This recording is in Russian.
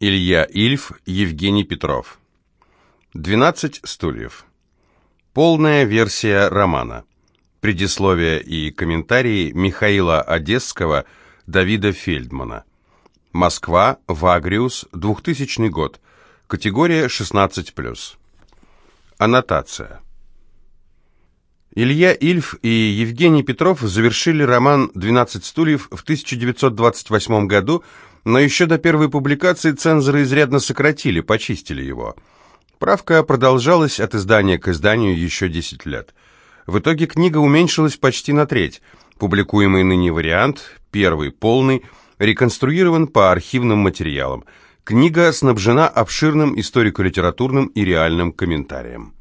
Илья Ильф, Евгений Петров. «12 стульев». Полная версия романа. Предисловие и комментарии Михаила Одесского, Давида Фельдмана. Москва, Вагриус, 2000 год. Категория 16+. Аннотация. Илья Ильф и Евгений Петров завершили роман «12 стульев» в 1928 году, но еще до первой публикации цензоры изрядно сократили, почистили его. Правка продолжалась от издания к изданию еще 10 лет. В итоге книга уменьшилась почти на треть. Публикуемый ныне вариант, первый полный, реконструирован по архивным материалам. Книга снабжена обширным историко-литературным и реальным комментарием.